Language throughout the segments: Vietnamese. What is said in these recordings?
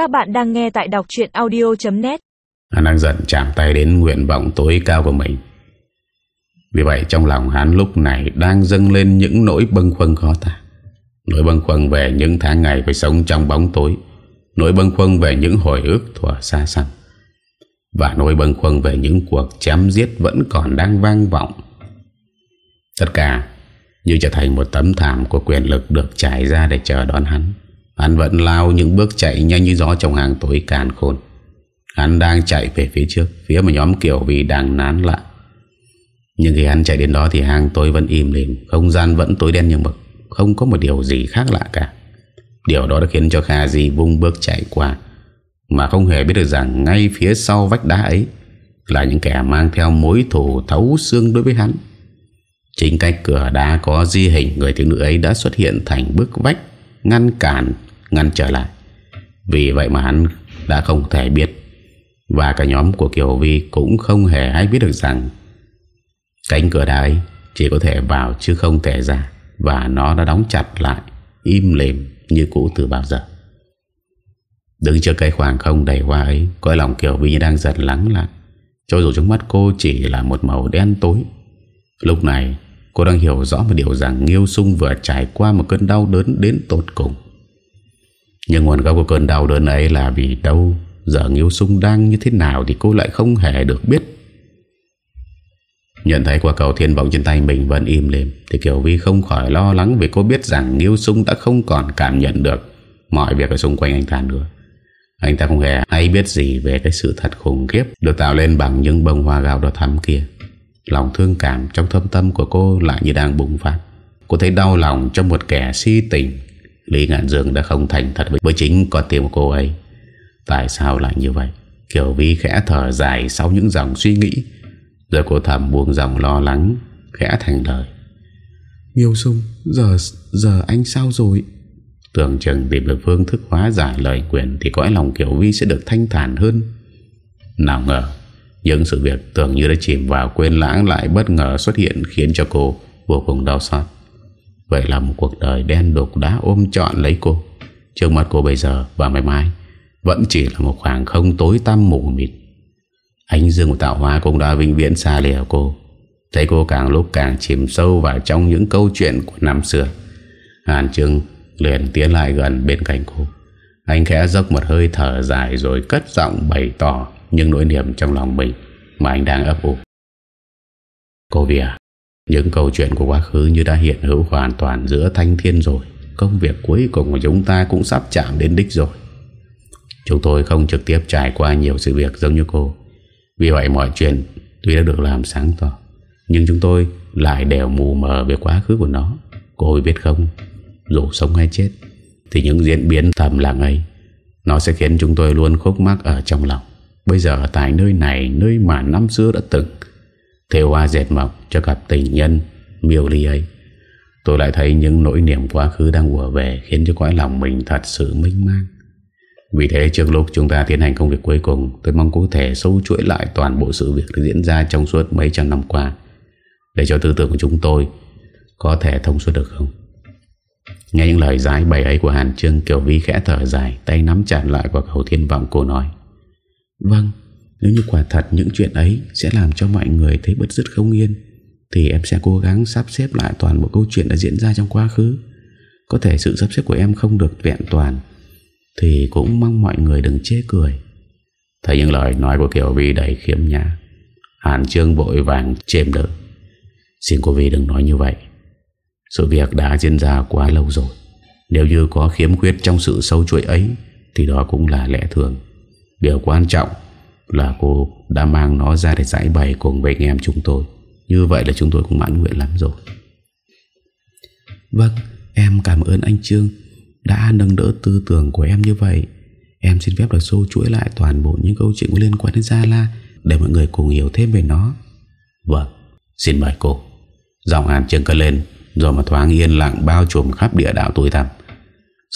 Các bạn đang nghe tại đọc chuyện audio.net Hắn đang giận chạm tay đến nguyện vọng tối cao của mình. Vì vậy trong lòng hắn lúc này đang dâng lên những nỗi bâng khuâng khó tả. Nỗi bâng khuâng về những tháng ngày phải sống trong bóng tối. Nỗi bâng khuâng về những hồi ức thuở xa xăm. Và nỗi bâng khuâng về những cuộc chém giết vẫn còn đang vang vọng. Tất cả như trở thành một tấm thảm của quyền lực được trải ra để chờ đón hắn. Hắn vẫn lao những bước chạy nhanh như gió trong hàng tối càn khôn. Hắn đang chạy về phía trước, Phía mà nhóm kiểu vì đang nán lại. Nhưng khi hắn chạy đến đó thì hàng tối vẫn im lìm, Không gian vẫn tối đen như mực, Không có một điều gì khác lạ cả. Điều đó đã khiến cho Kha Di vung bước chạy qua, Mà không hề biết được rằng Ngay phía sau vách đá ấy Là những kẻ mang theo mối thù thấu xương đối với hắn. Chính cách cửa đá có di hình Người thiếu nữ ấy đã xuất hiện thành bức vách Ngăn cản Ngăn trở lại. Vì vậy mà hắn đã không thể biết. Và cả nhóm của Kiều Vi Cũng không hề hay biết được rằng Cánh cửa đá ấy Chỉ có thể vào chứ không thể ra. Và nó đã đóng chặt lại, Im lìm như cũ từ bao giờ. Đứng trước cái khoảng không đầy hoa ấy Coi lòng Kiều Vi đang giật lắng lại. Cho dù trong mắt cô chỉ là một màu đen tối, Lúc này cô đang hiểu rõ một điều rằng Nghiêu Sung vừa trải qua một cơn đau đớn đến tột cùng. Nhưng nguồn gốc của cơn đau đớn ấy là vì đâu? Giờ Nghiêu Sung đang như thế nào thì cô lại không hề được biết. Nhận thấy quả cầu thiên vọng trên tay mình vẫn im lìm, Thì Kiều Vi không khỏi lo lắng Vì cô biết rằng Nghiêu Sung đã không còn cảm nhận được Mọi việc ở xung quanh anh ta nữa. Anh ta không hề hay biết gì về cái sự thật khủng khiếp Được tạo lên bằng những bông hoa gạo đỏ thắm kia. Lòng thương cảm trong thâm tâm của cô lại như đang bùng phát. Cô thấy đau lòng cho một kẻ si tình Lý Ngạn Dương đã không thành thật với chính con tim của cô ấy. Tại sao lại như vậy? Kiều Vi khẽ thở dài sau những dòng suy nghĩ Rồi cô thầm buông dòng lo lắng Khẽ thành lời. Yêu sung Giờ giờ anh sao rồi? Tưởng chừng tìm được phương thức hóa giải lời quyền Thì cõi lòng Kiều Vi sẽ được thanh thản hơn. Nào ngờ những sự việc tưởng như đã chìm vào quên lãng lại bất ngờ xuất hiện khiến cho cô vô cùng đau xót. Vậy là một cuộc đời đen đục đã ôm trọn lấy cô. Trước mắt cô bây giờ và mai mai vẫn chỉ là một khoảng không tối tăm mù mịt. Ánh dương của tạo hóa cũng đã vinh viễn xa lìa cô. Thấy cô càng lúc càng chìm sâu vào trong những câu chuyện của năm xưa. Hàn Trưng liền tiến lại gần bên cạnh cô. Anh khẽ dốc một hơi thở dài rồi cất giọng bày tỏ những nỗi niềm trong lòng mình mà anh đang ấp ủ. Cô Vỉa, những câu chuyện của quá khứ như đã hiện hữu hoàn toàn giữa thanh thiên rồi. Công việc cuối cùng của chúng ta cũng sắp chạm đến đích rồi. Chúng tôi không trực tiếp trải qua nhiều sự việc giống như cô. Vì vậy mọi chuyện tuy đã được làm sáng tỏ, nhưng chúng tôi lại đều mù mờ về quá khứ của nó. Cô biết không, dù sống hay chết, thì những diễn biến thầm lặng ấy, nó sẽ khiến chúng tôi luôn khúc mắc ở trong lòng. Bây giờ tại nơi này Nơi mà năm xưa đã từng theo hoa dệt mọc cho cặp tình nhân, Miêu ly ấy. Tôi lại thấy những nỗi niềm quá khứ đang ùa về Khiến cho cõi lòng mình thật sự minh mang. Vì thế trước lúc chúng ta tiến hành công việc cuối cùng, Tôi mong có thể sâu chuỗi lại toàn bộ sự việc diễn ra trong suốt mấy trăm năm qua. Để cho tư tưởng của chúng tôi Có thể thông suốt được không? Nghe những lời giải bày ấy của Hàn Trương Kiều Vi khẽ thở dài, Tay nắm chặt lại quả cầu thiên vọng cô nói. Vâng nếu như quả thật những chuyện ấy Sẽ làm cho mọi người thấy bất dứt không yên, Thì em sẽ cố gắng sắp xếp lại toàn bộ câu chuyện đã diễn ra trong quá khứ. Có thể sự sắp xếp của em không được vẹn toàn, Thì cũng mong mọi người đừng chê cười. Thấy những lời nói của Kiều Vi đầy khiếm nhã, Hàn Trương vội vàng chêm đỡ Xin cô Vi đừng nói như vậy. Sự việc đã diễn ra quá lâu rồi. Nếu như có khiếm khuyết trong sự sâu chuỗi ấy, Thì đó cũng là lẽ thường. Điều quan trọng là cô đã mang nó ra để giải bày cùng với anh em chúng tôi. Như vậy là chúng tôi cũng mãn nguyện lắm rồi. Vâng, em cảm ơn anh Trương đã nâng đỡ tư tưởng của em như vậy. Em xin phép được sâu chuỗi lại toàn bộ những câu chuyện liên quan đến Gia La để mọi người cùng hiểu thêm về nó. Vâng, xin mời cô. Giọng hàn trương cất lên rồi mà thoáng yên lặng bao trùm khắp địa đạo tối tăm.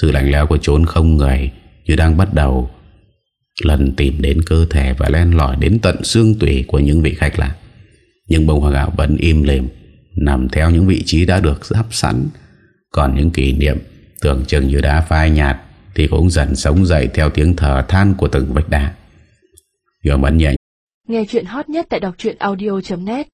Sự lạnh lẽo của chốn không người như đang bắt đầu lần tìm đến cơ thể và len lỏi đến tận xương tủy của những vị khách lạ. Nhưng bông hoa gạo vẫn im lìm, nằm theo những vị trí đã được sắp sẵn. Còn những kỷ niệm tưởng chừng như đã phai nhạt Thì cũng dần sống dậy theo tiếng thở than của từng vách đá Hiểu mẫn nhẹ Nghe chuyện hot nhất tại đọc audio.net